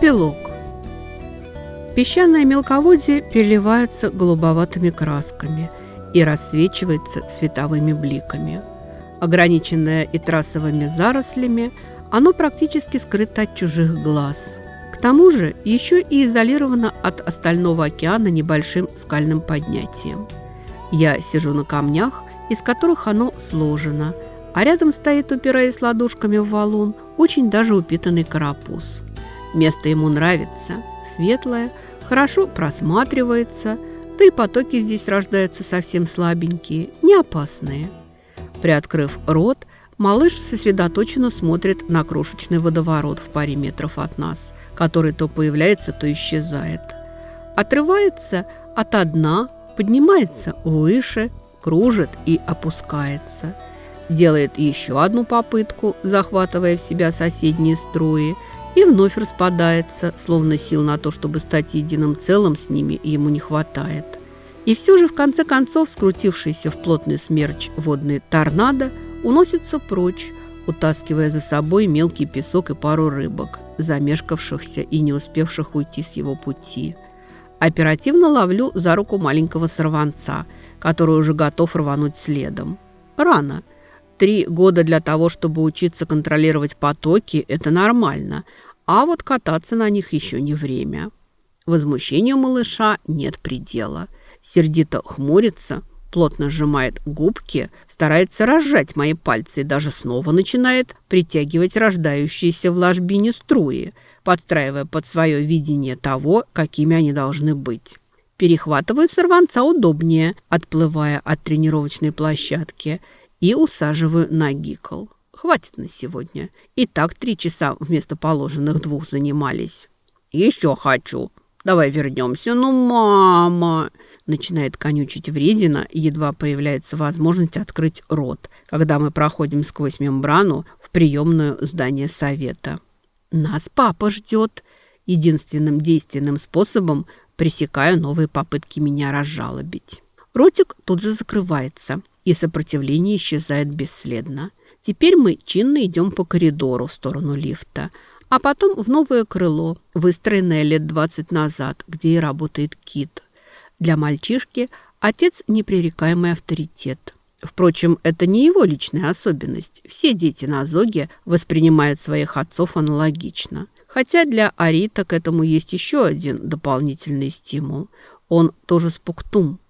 Эпилог. Песчаное мелководье переливается голубоватыми красками и рассвечивается световыми бликами. Ограниченное и трассовыми зарослями, оно практически скрыто от чужих глаз. К тому же еще и изолировано от остального океана небольшим скальным поднятием. Я сижу на камнях, из которых оно сложено, а рядом стоит, упираясь ладошками в валун, очень даже упитанный карапуз – Место ему нравится, светлое, хорошо просматривается, да и потоки здесь рождаются совсем слабенькие, не опасные. Приоткрыв рот, малыш сосредоточенно смотрит на крошечный водоворот в паре метров от нас, который то появляется, то исчезает. Отрывается от дна, поднимается выше, кружит и опускается. Делает еще одну попытку, захватывая в себя соседние струи – и вновь распадается, словно сил на то, чтобы стать единым целым с ними, ему не хватает. И все же, в конце концов, скрутившийся в плотный смерч водный торнадо уносится прочь, утаскивая за собой мелкий песок и пару рыбок, замешкавшихся и не успевших уйти с его пути. Оперативно ловлю за руку маленького сорванца, который уже готов рвануть следом. Рано. Три года для того, чтобы учиться контролировать потоки – это нормально, а вот кататься на них еще не время. Возмущению малыша нет предела. Сердито хмурится, плотно сжимает губки, старается разжать мои пальцы и даже снова начинает притягивать рождающиеся в ложбине струи, подстраивая под свое видение того, какими они должны быть. Перехватываю сорванца удобнее, отплывая от тренировочной площадки – и усаживаю на гикл. Хватит на сегодня. И так три часа вместо положенных двух занимались. Еще хочу. Давай вернемся. Ну, мама! Начинает конючить вредина, едва появляется возможность открыть рот, когда мы проходим сквозь мембрану в приемную здание совета. Нас папа ждет. Единственным действенным способом пресекаю новые попытки меня разжалобить. Ротик тут же закрывается, и сопротивление исчезает бесследно. Теперь мы чинно идем по коридору в сторону лифта, а потом в новое крыло, выстроенное лет 20 назад, где и работает Кит. Для мальчишки отец – непререкаемый авторитет. Впрочем, это не его личная особенность. Все дети на Зоге воспринимают своих отцов аналогично. Хотя для Арита к этому есть еще один дополнительный стимул. Он тоже спуктум –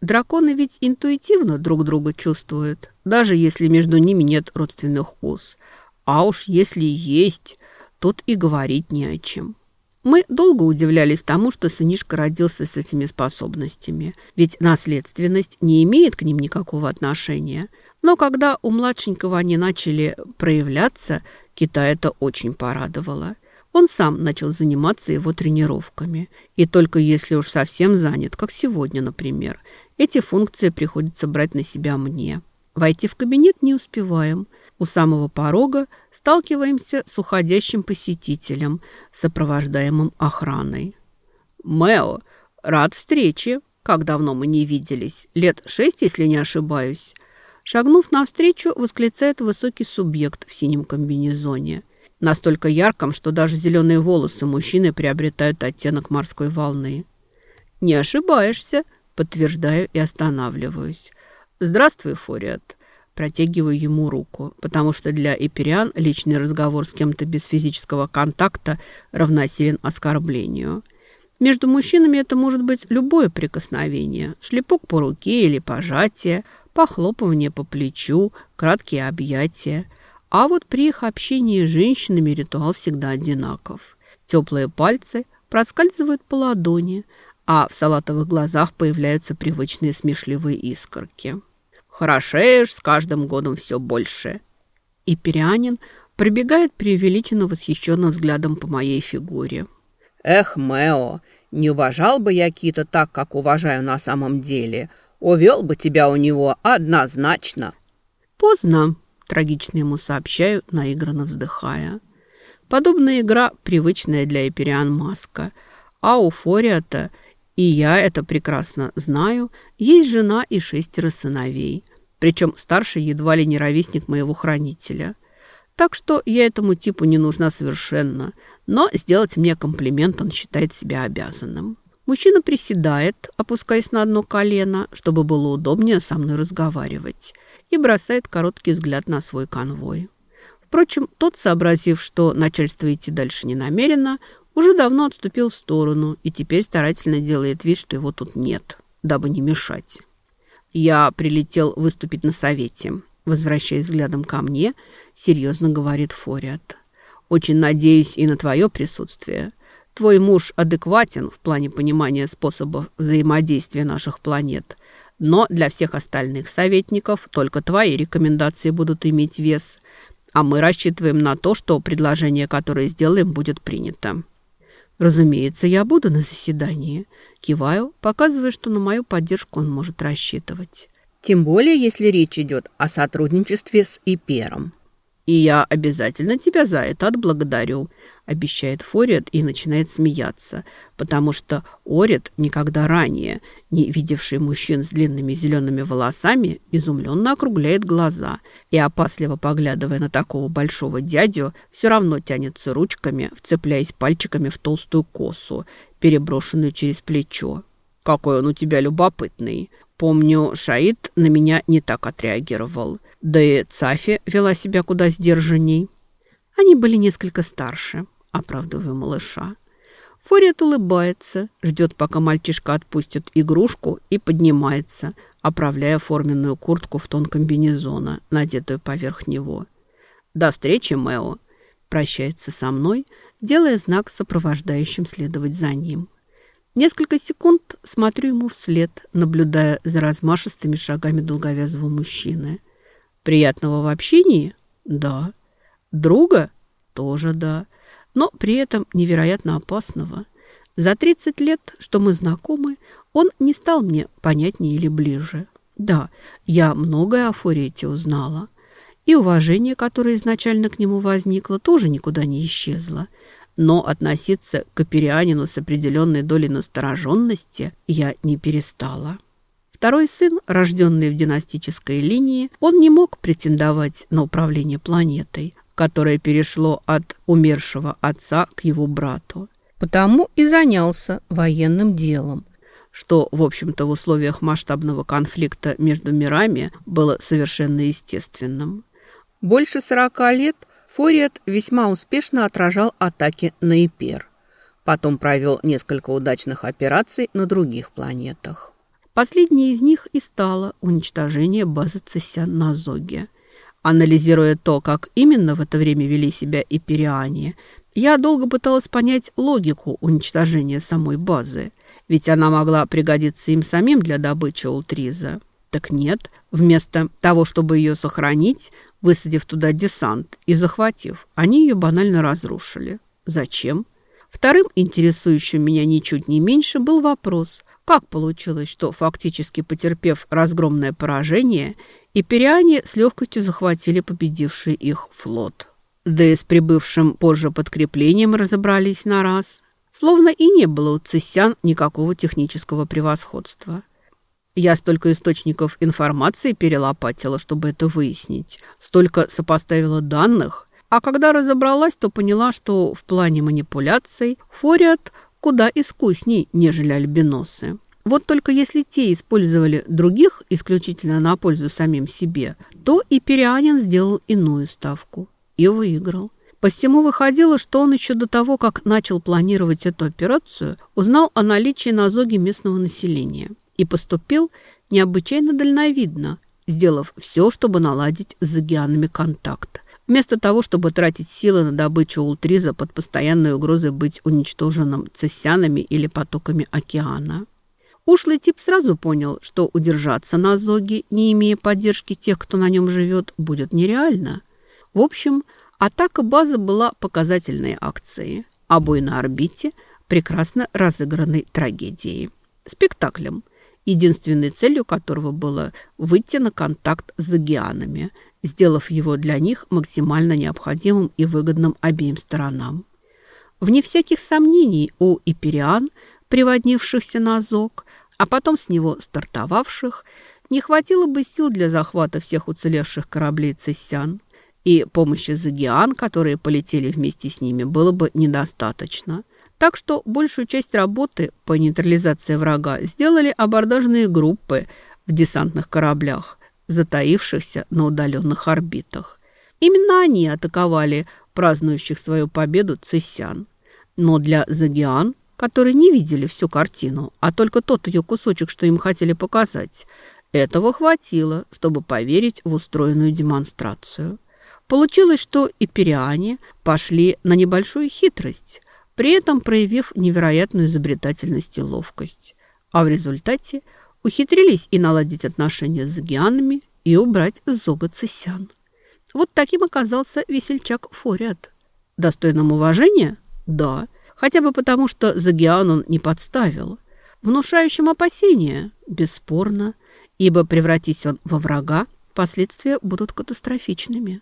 Драконы ведь интуитивно друг друга чувствуют, даже если между ними нет родственных уз. А уж если есть, тут и говорить не о чем. Мы долго удивлялись тому, что сынишка родился с этими способностями, ведь наследственность не имеет к ним никакого отношения. Но когда у младшенького они начали проявляться, Кита это очень порадовало. Он сам начал заниматься его тренировками. И только если уж совсем занят, как сегодня, например, эти функции приходится брать на себя мне. Войти в кабинет не успеваем. У самого порога сталкиваемся с уходящим посетителем, сопровождаемым охраной. «Мэо, рад встрече. Как давно мы не виделись? Лет шесть, если не ошибаюсь». Шагнув навстречу, восклицает высокий субъект в синем комбинезоне. Настолько ярком, что даже зеленые волосы мужчины приобретают оттенок морской волны. «Не ошибаешься», Подтверждаю и останавливаюсь. «Здравствуй, Фориат». Протягиваю ему руку, потому что для эпериан личный разговор с кем-то без физического контакта равносилен оскорблению. Между мужчинами это может быть любое прикосновение. Шлепок по руке или пожатие, похлопывание по плечу, краткие объятия. А вот при их общении с женщинами ритуал всегда одинаков. Теплые пальцы проскальзывают по ладони – а в салатовых глазах появляются привычные смешливые искорки. «Хорошеешь с каждым годом все больше». И Перианин пробегает преувеличенно восхищенным взглядом по моей фигуре. «Эх, Мэо, не уважал бы я Кита так, как уважаю на самом деле. Увел бы тебя у него однозначно». «Поздно», – трагично ему сообщаю, наигранно вздыхая. Подобная игра привычная для Эпериан Маска, а у Фориата – и я это прекрасно знаю. Есть жена и шестеро сыновей. Причем старший едва ли не ровесник моего хранителя. Так что я этому типу не нужна совершенно. Но сделать мне комплимент он считает себя обязанным. Мужчина приседает, опускаясь на одно колено, чтобы было удобнее со мной разговаривать, и бросает короткий взгляд на свой конвой. Впрочем, тот, сообразив, что начальство идти дальше не намерено, уже давно отступил в сторону и теперь старательно делает вид, что его тут нет, дабы не мешать. Я прилетел выступить на совете. Возвращаясь взглядом ко мне, серьезно говорит Фориат. «Очень надеюсь и на твое присутствие. Твой муж адекватен в плане понимания способов взаимодействия наших планет, но для всех остальных советников только твои рекомендации будут иметь вес, а мы рассчитываем на то, что предложение, которое сделаем, будет принято». «Разумеется, я буду на заседании», Киваю, показывая, что на мою поддержку он может рассчитывать. Тем более, если речь идет о сотрудничестве с Ипером. «И я обязательно тебя за это отблагодарю», – обещает Форид и начинает смеяться, потому что Орид, никогда ранее не видевший мужчин с длинными зелеными волосами, изумленно округляет глаза и, опасливо поглядывая на такого большого дядю, все равно тянется ручками, вцепляясь пальчиками в толстую косу, переброшенную через плечо. «Какой он у тебя любопытный!» Помню, Шаид на меня не так отреагировал. Да и Цафи вела себя куда сдержанней. Они были несколько старше, оправдываю малыша. Фориат улыбается, ждет, пока мальчишка отпустит игрушку и поднимается, оправляя форменную куртку в тон комбинезона, надетую поверх него. «До встречи, Мэо!» Прощается со мной, делая знак сопровождающим следовать за ним. Несколько секунд смотрю ему вслед, наблюдая за размашистыми шагами долговязого мужчины. Приятного в общении? Да. Друга? Тоже да. Но при этом невероятно опасного. За 30 лет, что мы знакомы, он не стал мне понятнее или ближе. Да, я многое о Форете узнала. И уважение, которое изначально к нему возникло, тоже никуда не исчезло – но относиться к Аперианину с определенной долей настороженности я не перестала. Второй сын, рожденный в династической линии, он не мог претендовать на управление планетой, которое перешло от умершего отца к его брату. Потому и занялся военным делом, что, в общем-то, в условиях масштабного конфликта между мирами было совершенно естественным. Больше сорока лет Фориат весьма успешно отражал атаки на Ипер. Потом провел несколько удачных операций на других планетах. Последней из них и стало уничтожение базы Цесян на Зоге. Анализируя то, как именно в это время вели себя ипериане, я долго пыталась понять логику уничтожения самой базы, ведь она могла пригодиться им самим для добычи ултриза. Так нет, вместо того, чтобы ее сохранить, высадив туда десант и захватив, они ее банально разрушили. Зачем? Вторым, интересующим меня ничуть не меньше, был вопрос, как получилось, что, фактически потерпев разгромное поражение, ипериане с легкостью захватили победивший их флот. Да и с прибывшим позже подкреплением разобрались на раз. Словно и не было у цисян никакого технического превосходства. Я столько источников информации перелопатила, чтобы это выяснить. Столько сопоставила данных. А когда разобралась, то поняла, что в плане манипуляций Фориат куда искусней, нежели альбиносы. Вот только если те использовали других исключительно на пользу самим себе, то и Перианин сделал иную ставку и выиграл. По всему выходило, что он еще до того, как начал планировать эту операцию, узнал о наличии на Зоге местного населения и поступил необычайно дальновидно, сделав все, чтобы наладить с загианами контакт. Вместо того, чтобы тратить силы на добычу ултриза под постоянной угрозой быть уничтоженным цессянами или потоками океана. Ушлый тип сразу понял, что удержаться на Зоге, не имея поддержки тех, кто на нем живет, будет нереально. В общем, атака базы была показательной акцией, а бой на орбите – прекрасно разыгранной трагедией. Спектаклем, единственной целью которого было выйти на контакт с загианами, сделав его для них максимально необходимым и выгодным обеим сторонам. Вне всяких сомнений у ипериан, приводнившихся на Азок, а потом с него стартовавших, не хватило бы сил для захвата всех уцелевших кораблей цессян. И помощи Загиан, которые полетели вместе с ними, было бы недостаточно. Так что большую часть работы по нейтрализации врага сделали абордажные группы в десантных кораблях, затаившихся на удаленных орбитах. Именно они атаковали празднующих свою победу цисян. Но для Загиан, которые не видели всю картину, а только тот ее кусочек, что им хотели показать, этого хватило, чтобы поверить в устроенную демонстрацию. Получилось, что и периане пошли на небольшую хитрость, при этом проявив невероятную изобретательность и ловкость. А в результате ухитрились и наладить отношения с загианами, и убрать Зога Цисян. Вот таким оказался весельчак Фориат. Достойным уважения? Да. Хотя бы потому, что Загиан он не подставил. Внушающим опасения? Бесспорно. Ибо превратись он во врага, последствия будут катастрофичными.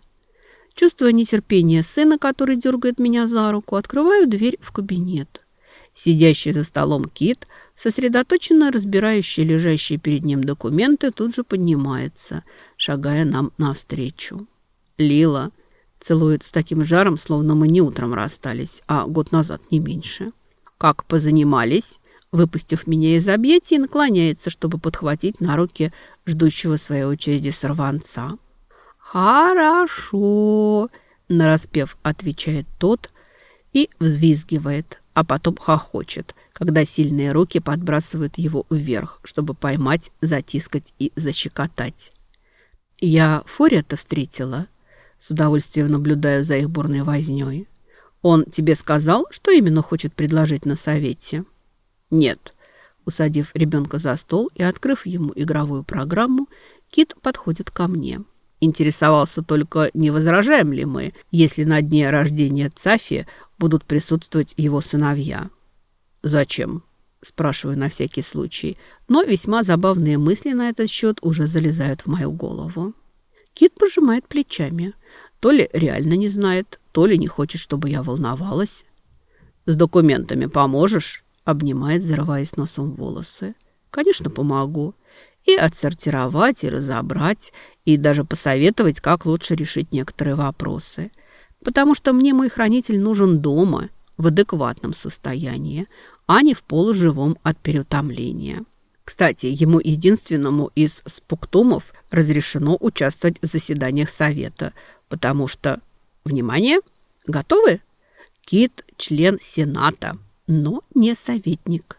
Чувствуя нетерпение сына, который дергает меня за руку, открываю дверь в кабинет. Сидящий за столом Кит, сосредоточенно разбирающий лежащие перед ним документы, тут же поднимается, шагая нам навстречу. Лила целует с таким жаром, словно мы не утром расстались, а год назад не меньше. Как позанимались, выпустив меня из объятий, наклоняется, чтобы подхватить на руки ждущего своей очереди сорванца. «Хорошо», – нараспев отвечает тот и взвизгивает, а потом хохочет, когда сильные руки подбрасывают его вверх, чтобы поймать, затискать и защекотать. Я Фория-то встретила, с удовольствием наблюдаю за их бурной вознёй. Он тебе сказал, что именно хочет предложить на совете? Нет. Усадив ребенка за стол и открыв ему игровую программу, Кит подходит ко мне. Интересовался только, не возражаем ли мы, если на дне рождения Цафи будут присутствовать его сыновья. «Зачем?» – спрашиваю на всякий случай. Но весьма забавные мысли на этот счет уже залезают в мою голову. Кит пожимает плечами. То ли реально не знает, то ли не хочет, чтобы я волновалась. «С документами поможешь?» – обнимает, зарываясь носом волосы. «Конечно, помогу и отсортировать, и разобрать, и даже посоветовать, как лучше решить некоторые вопросы. Потому что мне мой хранитель нужен дома, в адекватном состоянии, а не в полуживом от переутомления. Кстати, ему единственному из спуктумов разрешено участвовать в заседаниях совета, потому что, внимание, готовы? Кит – член Сената, но не советник.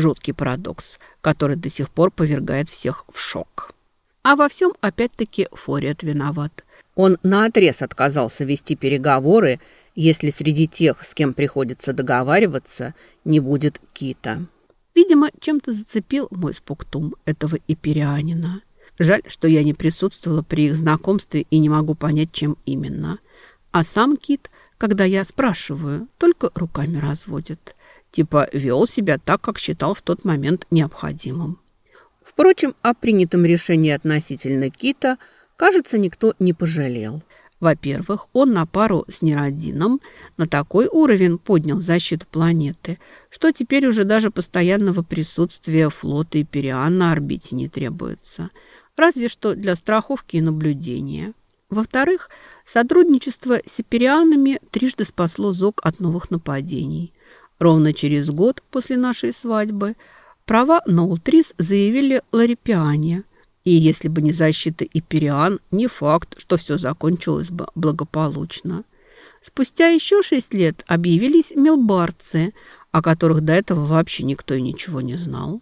Жуткий парадокс, который до сих пор повергает всех в шок. А во всем опять-таки Фориат виноват. Он наотрез отказался вести переговоры, если среди тех, с кем приходится договариваться, не будет Кита. Видимо, чем-то зацепил мой спуктум этого иперианина. Жаль, что я не присутствовала при их знакомстве и не могу понять, чем именно. А сам Кит, когда я спрашиваю, только руками разводит. Типа вел себя так, как считал в тот момент необходимым. Впрочем, о принятом решении относительно Кита, кажется, никто не пожалел. Во-первых, он на пару с Неродином на такой уровень поднял защиту планеты, что теперь уже даже постоянного присутствия флота и Периан на орбите не требуется. Разве что для страховки и наблюдения. Во-вторых, сотрудничество с Сиперианами трижды спасло ЗОК от новых нападений. Ровно через год после нашей свадьбы права на Ултрис заявили Ларипиане. И если бы не защита Ипериан, не факт, что все закончилось бы благополучно. Спустя еще шесть лет объявились мелбарцы, о которых до этого вообще никто и ничего не знал.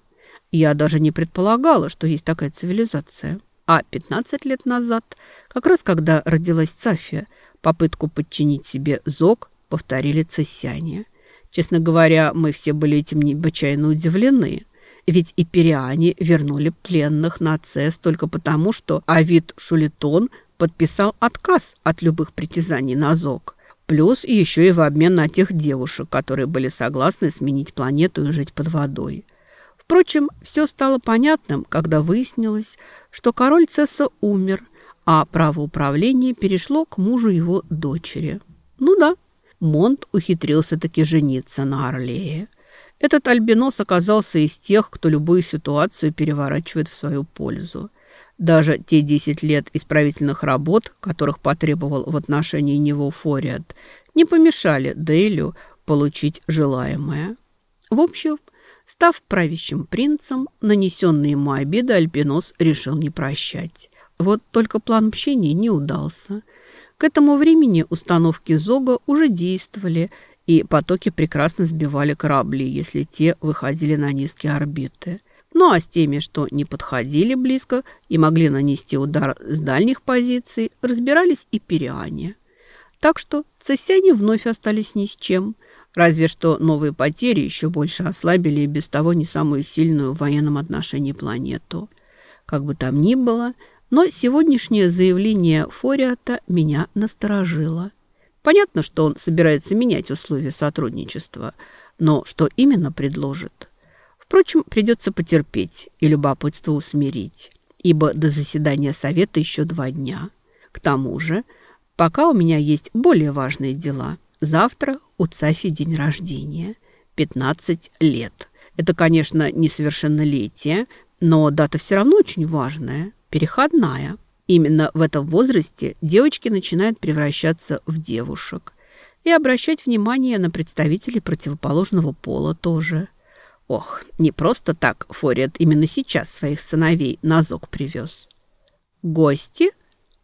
Я даже не предполагала, что есть такая цивилизация. А 15 лет назад, как раз когда родилась Цафия, попытку подчинить себе Зог повторили цессяне – Честно говоря, мы все были этим необычайно удивлены. Ведь и периане вернули пленных на ЦЕС только потому, что Авид Шулитон подписал отказ от любых притязаний на ЗОГ. Плюс еще и в обмен на тех девушек, которые были согласны сменить планету и жить под водой. Впрочем, все стало понятным, когда выяснилось, что король Цесса умер, а право управления перешло к мужу его дочери. Ну да, Монт ухитрился таки жениться на Орлее. Этот альбинос оказался из тех, кто любую ситуацию переворачивает в свою пользу. Даже те 10 лет исправительных работ, которых потребовал в отношении него Фориат, не помешали Дейлю получить желаемое. В общем, став правящим принцем, нанесенные ему обиды Альпинос решил не прощать. Вот только план мщения не удался. К этому времени установки Зога уже действовали, и потоки прекрасно сбивали корабли, если те выходили на низкие орбиты. Ну а с теми, что не подходили близко и могли нанести удар с дальних позиций, разбирались и пириане. Так что цессяне вновь остались ни с чем. Разве что новые потери еще больше ослабили и без того не самую сильную в военном отношении планету. Как бы там ни было, но сегодняшнее заявление Фориата меня насторожило. Понятно, что он собирается менять условия сотрудничества, но что именно предложит? Впрочем, придется потерпеть и любопытство усмирить, ибо до заседания совета еще два дня. К тому же, пока у меня есть более важные дела. Завтра у Цафи день рождения. 15 лет. Это, конечно, несовершеннолетие, но дата все равно очень важная, переходная. Именно в этом возрасте девочки начинают превращаться в девушек. И обращать внимание на представителей противоположного пола тоже – Ох, не просто так Фориат именно сейчас своих сыновей на зог привез. «Гости?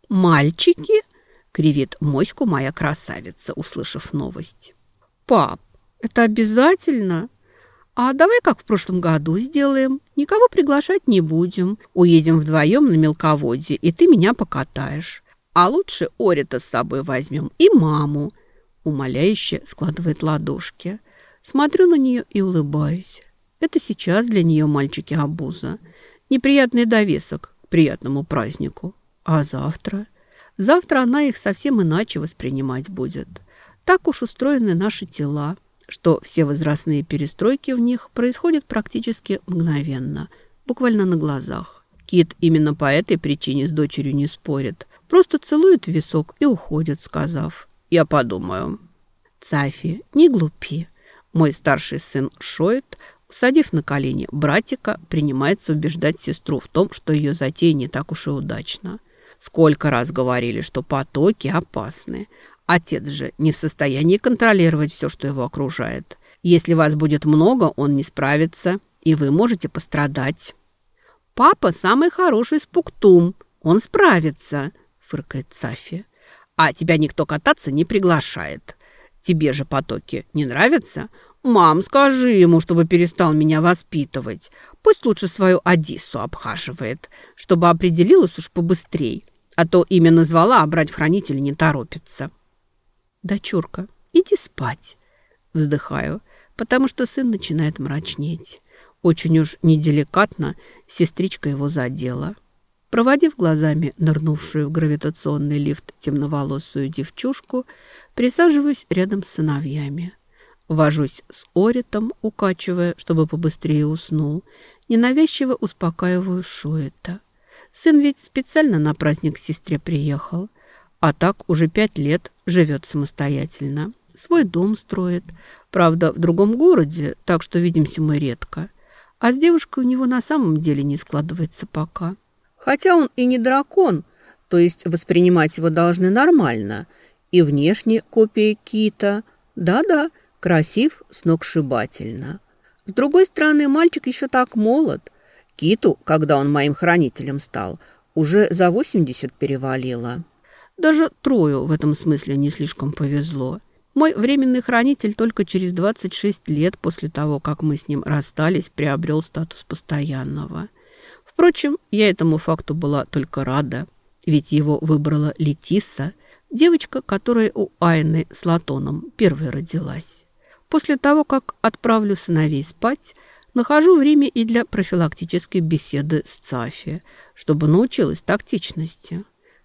Мальчики?» — кривит моську моя красавица, услышав новость. «Пап, это обязательно? А давай как в прошлом году сделаем. Никого приглашать не будем. Уедем вдвоем на мелководье, и ты меня покатаешь. А лучше Орита с собой возьмем и маму». Умоляюще складывает ладошки. Смотрю на нее и улыбаюсь. Это сейчас для нее мальчики обуза. Неприятный довесок к приятному празднику. А завтра? Завтра она их совсем иначе воспринимать будет. Так уж устроены наши тела, что все возрастные перестройки в них происходят практически мгновенно, буквально на глазах. Кит именно по этой причине с дочерью не спорит. Просто целует висок и уходит, сказав «Я подумаю». «Цафи, не глупи». Мой старший сын Шоет Садив на колени братика, принимается убеждать сестру в том, что ее затея не так уж и удачна. Сколько раз говорили, что потоки опасны. Отец же не в состоянии контролировать все, что его окружает. Если вас будет много, он не справится, и вы можете пострадать. «Папа самый хороший спуктум, он справится», — фыркает Сафи. «А тебя никто кататься не приглашает. Тебе же потоки не нравятся? «Мам, скажи ему, чтобы перестал меня воспитывать. Пусть лучше свою Одиссу обхаживает, чтобы определилась уж побыстрей. А то имя назвала, а брать в хранителя не торопится». «Дочурка, иди спать», — вздыхаю, потому что сын начинает мрачнеть. Очень уж неделикатно сестричка его задела. Проводив глазами нырнувшую в гравитационный лифт темноволосую девчушку, присаживаюсь рядом с сыновьями. Вожусь с Оритом, укачивая, чтобы побыстрее уснул. Ненавязчиво успокаиваю Шуэта. Сын ведь специально на праздник к сестре приехал. А так уже пять лет живет самостоятельно. Свой дом строит. Правда, в другом городе, так что видимся мы редко. А с девушкой у него на самом деле не складывается пока. Хотя он и не дракон, то есть воспринимать его должны нормально. И внешне копия Кита. Да-да, красив сногсшибательно. С другой стороны, мальчик еще так молод. Киту, когда он моим хранителем стал, уже за 80 перевалило. Даже Трою в этом смысле не слишком повезло. Мой временный хранитель только через 26 лет после того, как мы с ним расстались, приобрел статус постоянного. Впрочем, я этому факту была только рада, ведь его выбрала Летисса, девочка, которая у Айны с Латоном первой родилась. После того, как отправлю сыновей спать, нахожу время и для профилактической беседы с Цафи, чтобы научилась тактичности.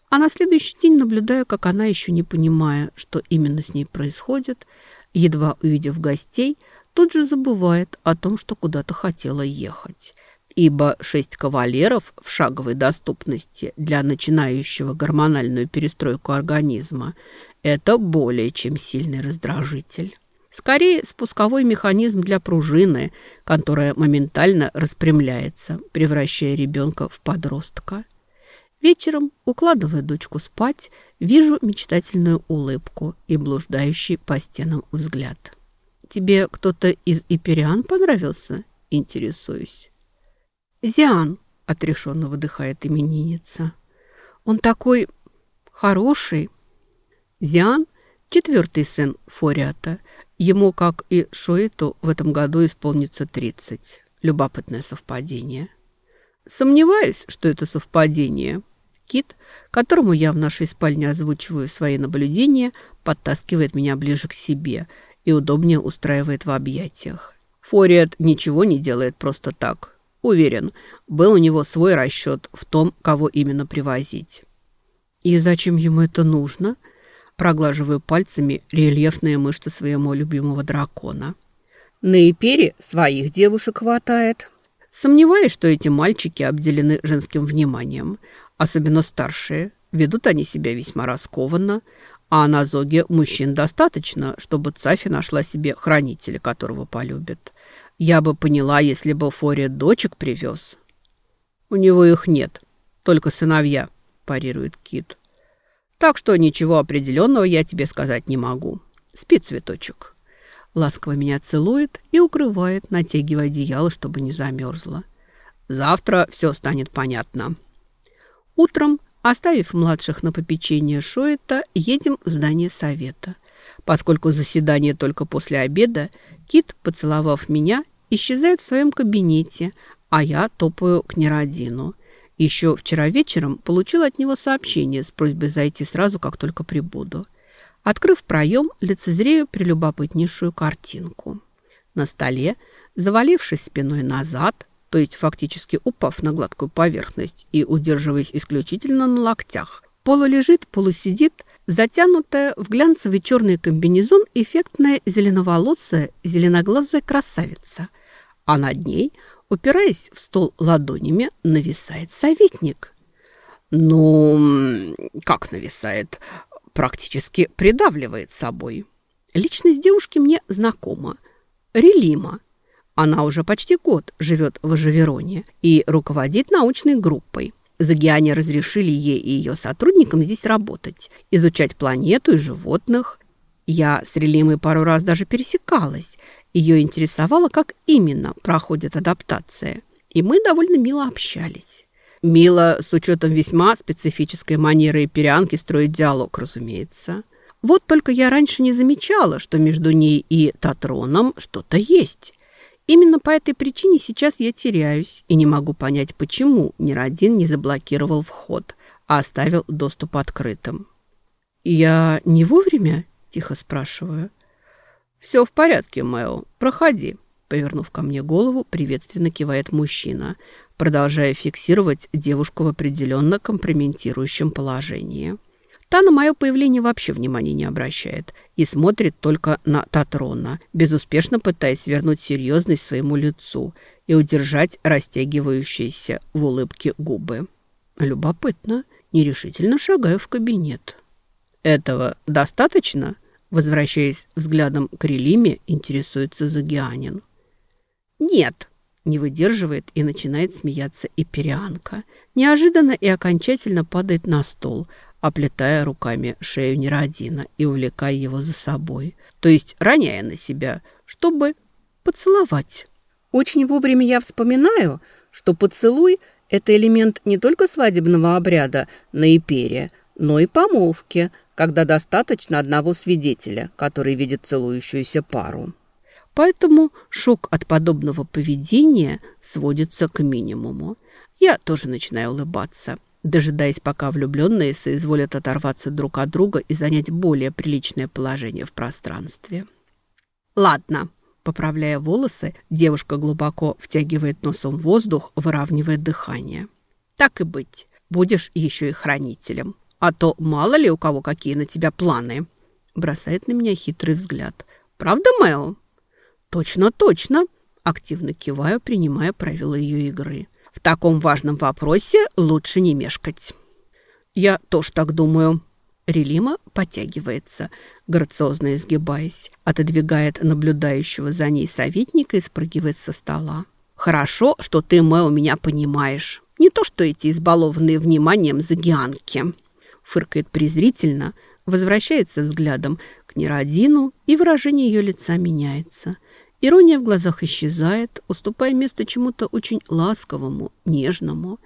А на следующий день наблюдаю, как она, еще не понимая, что именно с ней происходит, едва увидев гостей, тут же забывает о том, что куда-то хотела ехать. Ибо шесть кавалеров в шаговой доступности для начинающего гормональную перестройку организма – это более чем сильный раздражитель. Скорее, спусковой механизм для пружины, которая моментально распрямляется, превращая ребенка в подростка. Вечером, укладывая дочку спать, вижу мечтательную улыбку и блуждающий по стенам взгляд. «Тебе кто-то из ипериан понравился?» – интересуюсь. «Зиан», – отрешенно выдыхает именинница. «Он такой хороший». Зиан – четвертый сын Фориата. Ему, как и Шуэту, в этом году исполнится тридцать. Любопытное совпадение. Сомневаюсь, что это совпадение – Кит, которому я в нашей спальне озвучиваю свои наблюдения, подтаскивает меня ближе к себе и удобнее устраивает в объятиях. Фориет ничего не делает просто так. Уверен, был у него свой расчет в том, кого именно привозить. И зачем ему это нужно? Проглаживаю пальцами рельефные мышцы своего любимого дракона. На Ипере своих девушек хватает. Сомневаюсь, что эти мальчики обделены женским вниманием особенно старшие. Ведут они себя весьма раскованно, а на Зоге мужчин достаточно, чтобы Цафи нашла себе хранителя, которого полюбит. Я бы поняла, если бы Фория дочек привез. У него их нет, только сыновья, парирует Кит. Так что ничего определенного я тебе сказать не могу. Спи, цветочек. Ласково меня целует и укрывает, натягивая одеяло, чтобы не замерзла. Завтра все станет понятно. Утром, оставив младших на попечение Шоэта, едем в здание совета. Поскольку заседание только после обеда, Кит, поцеловав меня, исчезает в своем кабинете, а я топаю к Нерадину. Еще вчера вечером получил от него сообщение с просьбой зайти сразу, как только прибуду. Открыв проем, лицезрею прелюбопытнейшую картинку. На столе, завалившись спиной назад, то есть фактически упав на гладкую поверхность и удерживаясь исключительно на локтях. Полулежит, полусидит, затянутая в глянцевый черный комбинезон эффектная зеленоволосая зеленоглазая красавица. А над ней, упираясь в стол ладонями, нависает советник. Ну, как нависает? Практически придавливает собой. Личность девушки мне знакома. Релима. Она уже почти год живет в Ажевероне и руководит научной группой. Загиане разрешили ей и ее сотрудникам здесь работать, изучать планету и животных. Я с Релимой пару раз даже пересекалась. Ее интересовало, как именно проходит адаптация. И мы довольно мило общались. Мило с учетом весьма специфической манеры перианки строить диалог, разумеется. Вот только я раньше не замечала, что между ней и Татроном что-то есть. Именно по этой причине сейчас я теряюсь и не могу понять, почему ни один не заблокировал вход, а оставил доступ открытым. «Я не вовремя?» – тихо спрашиваю. «Все в порядке, Мэл. Проходи». Повернув ко мне голову, приветственно кивает мужчина, продолжая фиксировать девушку в определенно компрометирующем положении. Та на мое появление вообще внимания не обращает и смотрит только на Татрона, безуспешно пытаясь вернуть серьезность своему лицу и удержать растягивающиеся в улыбке губы. Любопытно, нерешительно шагаю в кабинет. «Этого достаточно?» Возвращаясь взглядом к Релиме, интересуется Загианин. «Нет», не выдерживает и начинает смеяться и перианка. Неожиданно и окончательно падает на стол, оплетая руками шею Нерадина и увлекая его за собой, то есть роняя на себя, чтобы поцеловать. Очень вовремя я вспоминаю, что поцелуй – это элемент не только свадебного обряда на Ипере, но и помолвки, когда достаточно одного свидетеля, который видит целующуюся пару. Поэтому шок от подобного поведения сводится к минимуму. Я тоже начинаю улыбаться – дожидаясь, пока влюбленные соизволят оторваться друг от друга и занять более приличное положение в пространстве. «Ладно», Поправляя волосы, девушка глубоко втягивает носом воздух, выравнивая дыхание. «Так и быть, будешь еще и хранителем. А то мало ли у кого какие на тебя планы». Бросает на меня хитрый взгляд. «Правда, Мэл?» «Точно, точно!» Активно киваю, принимая правила ее игры. В таком важном вопросе лучше не мешкать. Я тоже так думаю. Релима подтягивается, грациозно изгибаясь, отодвигает наблюдающего за ней советника и спрыгивает со стола. «Хорошо, что ты, Мэл, меня понимаешь. Не то что эти избалованные вниманием загианки. Фыркает презрительно, возвращается взглядом к Нерадину, и выражение ее лица меняется. Ирония в глазах исчезает, уступая место чему-то очень ласковому, нежному.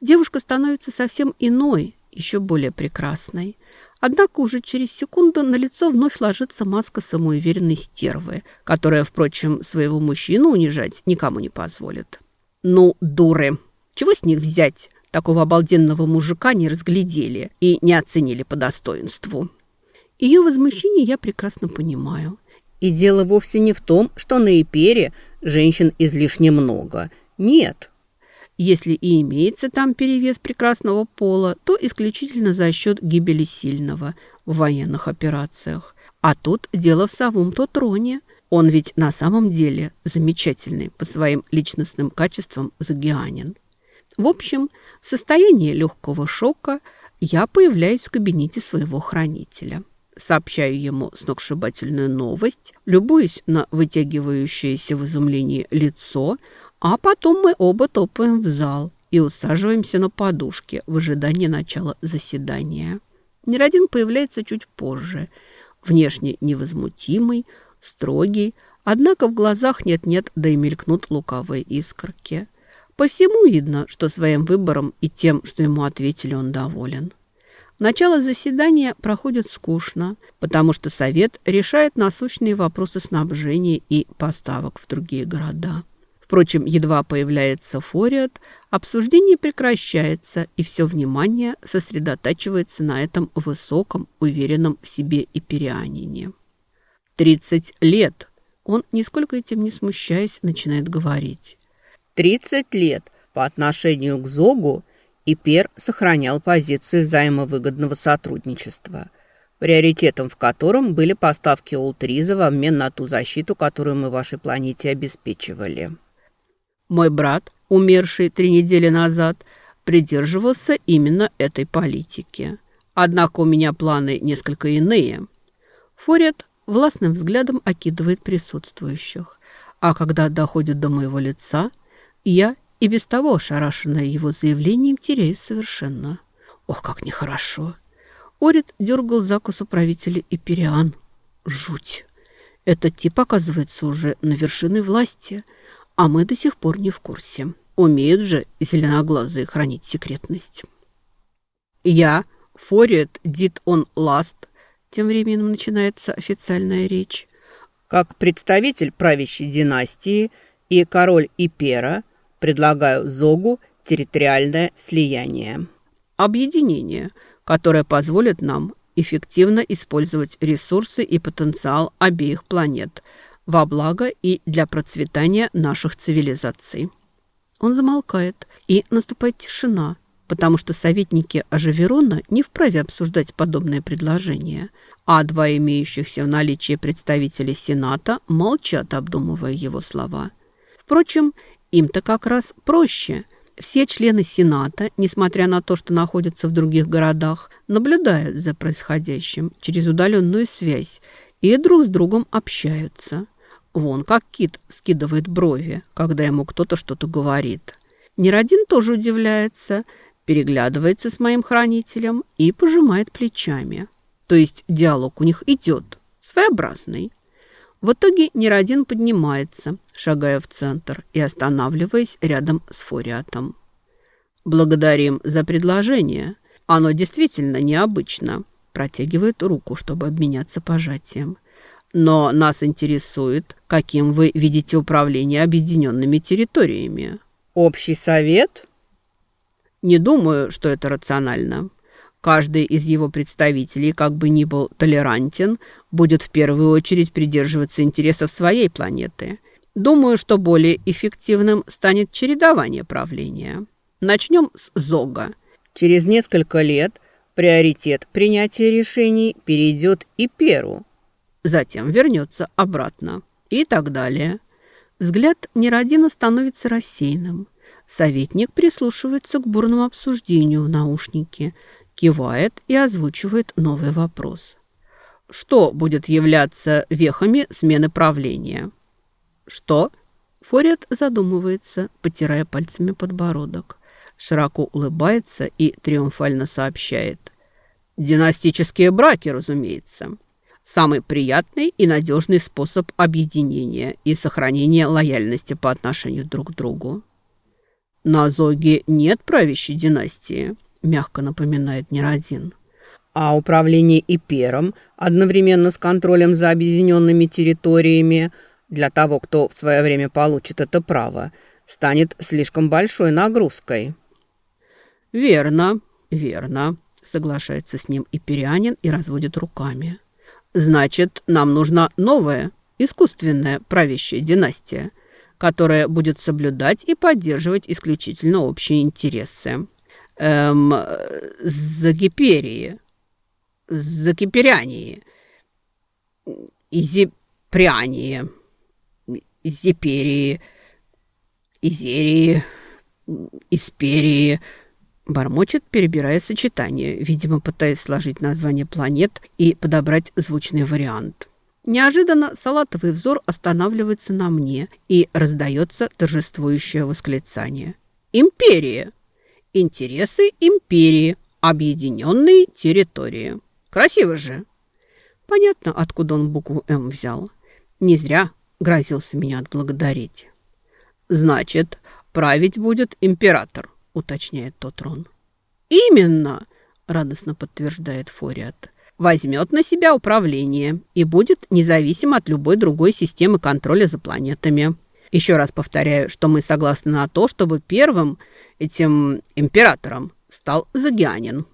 Девушка становится совсем иной, еще более прекрасной. Однако уже через секунду на лицо вновь ложится маска самоуверенной стервы, которая, впрочем, своего мужчину унижать никому не позволит. «Ну, дуры! Чего с них взять? Такого обалденного мужика не разглядели и не оценили по достоинству». Ее возмущение я прекрасно понимаю. И дело вовсе не в том, что на Ипере женщин излишне много. Нет, если и имеется там перевес прекрасного пола, то исключительно за счет гибели сильного в военных операциях. А тут дело в самом-то троне. Он ведь на самом деле замечательный по своим личностным качествам загианин. В общем, в состоянии легкого шока я появляюсь в кабинете своего хранителя. Сообщаю ему сногсшибательную новость, любуюсь на вытягивающееся в изумлении лицо, а потом мы оба топаем в зал и усаживаемся на подушке в ожидании начала заседания. Неродин появляется чуть позже, внешне невозмутимый, строгий, однако в глазах нет-нет, да и мелькнут лукавые искорки. По всему видно, что своим выбором и тем, что ему ответили, он доволен. Начало заседания проходит скучно, потому что Совет решает насущные вопросы снабжения и поставок в другие города. Впрочем, едва появляется Фориат, обсуждение прекращается, и все внимание сосредотачивается на этом высоком, уверенном в себе иперианине. «Тридцать лет!» Он, нисколько этим не смущаясь, начинает говорить. «Тридцать лет по отношению к Зогу Ипер сохранял позицию взаимовыгодного сотрудничества, приоритетом в котором были поставки Ултриза в обмен на ту защиту, которую мы вашей планете обеспечивали». Мой брат, умерший три недели назад, придерживался именно этой политики. Однако у меня планы несколько иные. Форет властным взглядом окидывает присутствующих. А когда доходит до моего лица, я и без того ошарашенная его заявлением теряюсь совершенно. Ох, как нехорошо. Орит дергал закус управителя Ипериан. Жуть. Этот тип оказывается уже на вершине власти – а мы до сих пор не в курсе. Умеют же зеленоглазые хранить секретность. Я, Фориет Дит Он Ласт, тем временем начинается официальная речь, как представитель правящей династии и король Ипера предлагаю Зогу территориальное слияние. Объединение, которое позволит нам эффективно использовать ресурсы и потенциал обеих планет – во благо и для процветания наших цивилизаций. Он замолкает, и наступает тишина, потому что советники Ажаверона не вправе обсуждать подобное предложение, а два имеющихся в наличии представителя Сената молчат, обдумывая его слова. Впрочем, им-то как раз проще. Все члены Сената, несмотря на то, что находятся в других городах, наблюдают за происходящим через удаленную связь и друг с другом общаются. Вон, как кит скидывает брови, когда ему кто-то что-то говорит. Неродин тоже удивляется, переглядывается с моим хранителем и пожимает плечами. То есть диалог у них идет, своеобразный. В итоге Неродин поднимается, шагая в центр и останавливаясь рядом с Фориатом. «Благодарим за предложение. Оно действительно необычно», протягивает руку, чтобы обменяться пожатием. Но нас интересует, каким вы видите управление объединенными территориями. Общий совет? Не думаю, что это рационально. Каждый из его представителей, как бы ни был толерантен, будет в первую очередь придерживаться интересов своей планеты. Думаю, что более эффективным станет чередование правления. Начнем с Зога. Через несколько лет приоритет принятия решений перейдет и Перу, затем вернется обратно и так далее. Взгляд Неродина становится рассеянным. Советник прислушивается к бурному обсуждению в наушнике, кивает и озвучивает новый вопрос. Что будет являться вехами смены правления? Что? Форет задумывается, потирая пальцами подбородок. широко улыбается и триумфально сообщает. «Династические браки, разумеется. Самый приятный и надежный способ объединения и сохранения лояльности по отношению друг к другу». «На Зоге нет правящей династии», – мягко напоминает Неродин. «А управление Ипером одновременно с контролем за объединенными территориями для того, кто в свое время получит это право, станет слишком большой нагрузкой». «Верно, верно», – соглашается с ним Иперианин и разводит руками. «Значит, нам нужна новая, искусственная правящая династия, которая будет соблюдать и поддерживать исключительно общие интересы. Эм, Закиперии, Закиперянии, Изипрянии, Изиперии, Изерии, Исперии – Бормочет, перебирая сочетания, видимо, пытаясь сложить название планет и подобрать звучный вариант. Неожиданно салатовый взор останавливается на мне и раздается торжествующее восклицание. «Империя! Интересы империи! Объединенные территории!» Красиво же! Понятно, откуда он букву «М» взял. Не зря грозился меня отблагодарить. «Значит, править будет император», уточняет тот Рон. «Именно!» – радостно подтверждает Фориат. «Возьмет на себя управление и будет независим от любой другой системы контроля за планетами. Еще раз повторяю, что мы согласны на то, чтобы первым этим императором стал Загианин».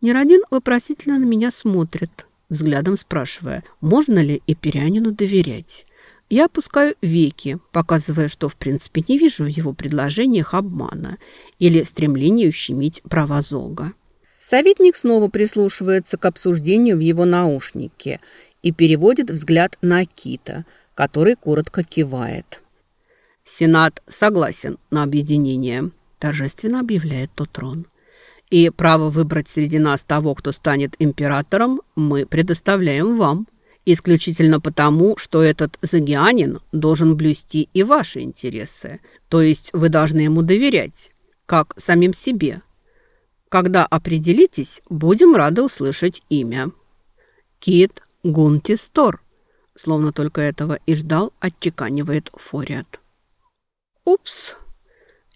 Неродин вопросительно на меня смотрит, взглядом спрашивая, можно ли Эперянину доверять. Я опускаю веки, показывая, что в принципе не вижу в его предложениях обмана или стремления ущемить права Зога. Советник снова прислушивается к обсуждению в его наушнике и переводит взгляд на Кита, который коротко кивает. «Сенат согласен на объединение», – торжественно объявляет Тотрон. «И право выбрать среди нас того, кто станет императором, мы предоставляем вам» исключительно потому, что этот загианин должен блюсти и ваши интересы, то есть вы должны ему доверять, как самим себе. Когда определитесь, будем рады услышать имя. Кит Гунтистор, словно только этого и ждал, отчеканивает Фориат. Упс,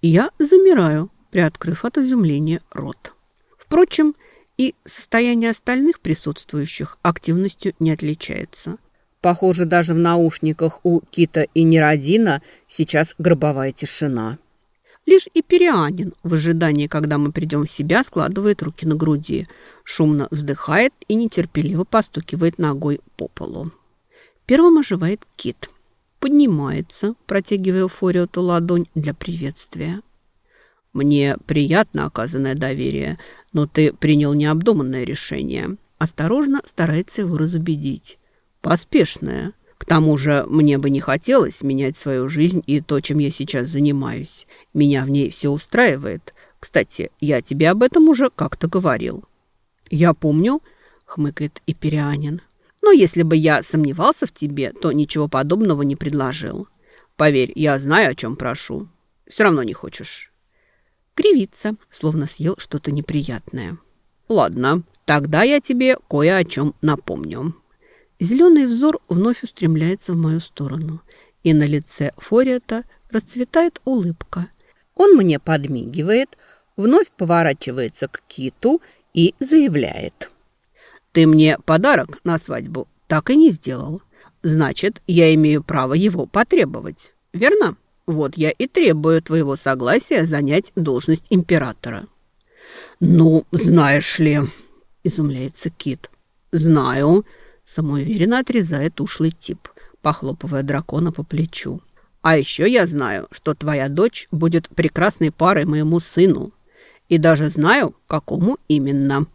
я замираю, приоткрыв от изумления рот. Впрочем, и состояние остальных присутствующих активностью не отличается. Похоже, даже в наушниках у Кита и Неродина сейчас гробовая тишина. Лишь Иперианин в ожидании, когда мы придем в себя, складывает руки на груди, шумно вздыхает и нетерпеливо постукивает ногой по полу. Первым оживает Кит. Поднимается, протягивая Фориоту ладонь для приветствия. «Мне приятно оказанное доверие, но ты принял необдуманное решение». Осторожно старается его разубедить. «Поспешное. К тому же мне бы не хотелось менять свою жизнь и то, чем я сейчас занимаюсь. Меня в ней все устраивает. Кстати, я тебе об этом уже как-то говорил». «Я помню», — хмыкает Иперианин. «Но если бы я сомневался в тебе, то ничего подобного не предложил. Поверь, я знаю, о чем прошу. Все равно не хочешь». Кривится, словно съел что-то неприятное. «Ладно, тогда я тебе кое о чем напомню». Зеленый взор вновь устремляется в мою сторону, и на лице Фориата расцветает улыбка. Он мне подмигивает, вновь поворачивается к киту и заявляет. «Ты мне подарок на свадьбу так и не сделал. Значит, я имею право его потребовать, верно?» Вот я и требую твоего согласия занять должность императора». «Ну, знаешь ли...» – изумляется Кит. «Знаю», – самоуверенно отрезает ушлый тип, похлопывая дракона по плечу. «А еще я знаю, что твоя дочь будет прекрасной парой моему сыну. И даже знаю, какому именно».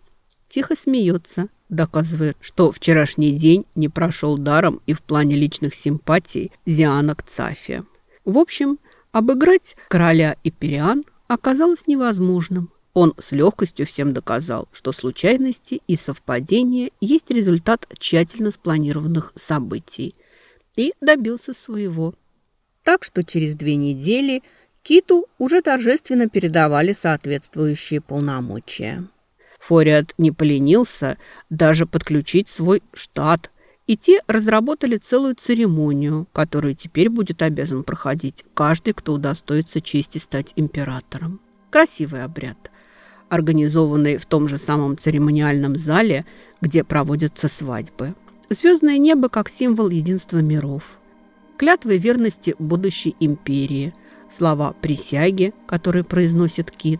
Тихо смеется, доказывая, что вчерашний день не прошел даром и в плане личных симпатий Зиана к Цафе. В общем, обыграть короля Ипериан оказалось невозможным. Он с легкостью всем доказал, что случайности и совпадения есть результат тщательно спланированных событий. И добился своего. Так что через две недели Киту уже торжественно передавали соответствующие полномочия. Фориат не поленился даже подключить свой штат, и те разработали целую церемонию, которую теперь будет обязан проходить каждый, кто удостоится чести стать императором. Красивый обряд, организованный в том же самом церемониальном зале, где проводятся свадьбы. Звездное небо как символ единства миров. Клятвы верности будущей империи, слова присяги, которые произносит Кит,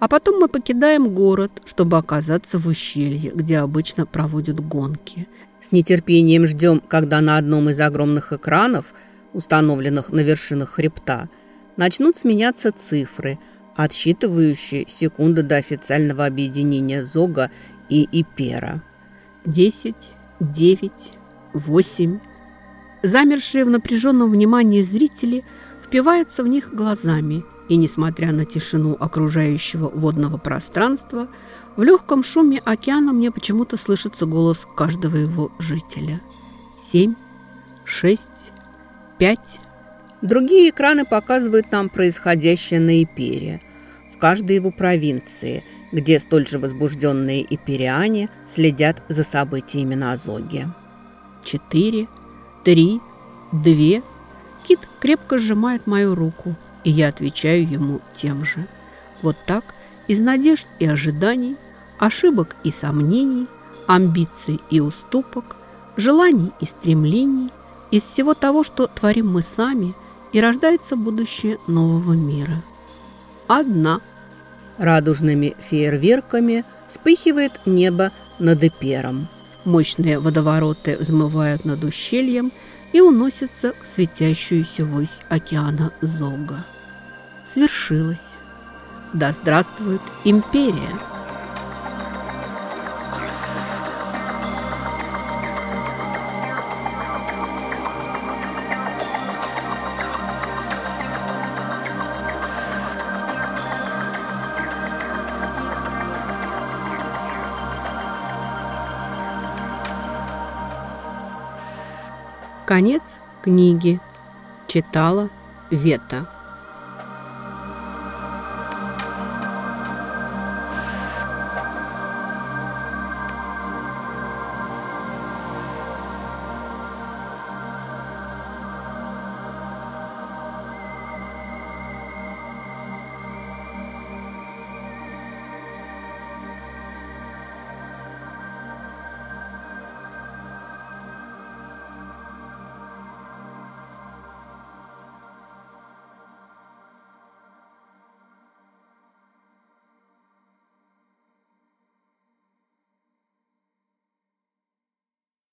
а потом мы покидаем город, чтобы оказаться в ущелье, где обычно проводят гонки. С нетерпением ждем, когда на одном из огромных экранов, установленных на вершинах хребта, начнут сменяться цифры, отсчитывающие секунды до официального объединения Зога и Ипера. Десять, девять, восемь. Замершие в напряженном внимании зрители впиваются в них глазами – и, несмотря на тишину окружающего водного пространства, в легком шуме океана мне почему-то слышится голос каждого его жителя. Семь, шесть, пять. Другие экраны показывают нам происходящее на Ипере, в каждой его провинции, где столь же возбужденные ипериане следят за событиями на Азоге. Четыре, три, две. Кит крепко сжимает мою руку – и я отвечаю ему тем же. Вот так, из надежд и ожиданий, ошибок и сомнений, амбиций и уступок, желаний и стремлений, из всего того, что творим мы сами, и рождается будущее нового мира. Одна. Радужными фейерверками вспыхивает небо над Эпером. Мощные водовороты взмывают над ущельем и уносятся к светящуюся ввысь океана Зога. Свершилось. Да здравствует империя! Книги. Читала Вета.